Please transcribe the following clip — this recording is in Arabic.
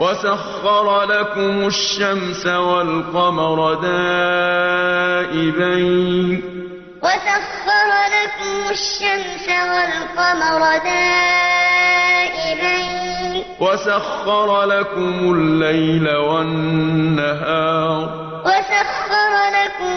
وَسَخَّرَ لَكُمُ الشَّمْسَ وَالْقَمَرَ دَائِبَيْنِ ۖ. وَسَخَّرَ لَكُمُ الشَّمْسَ وَالْقَمَرَ دَائِبَيْنِ ۖ. وَسَخَّرَ لَكُمُ اللَّيْلَ وَالنَّهَارَ. وَسَخَّرَ لَكُمُ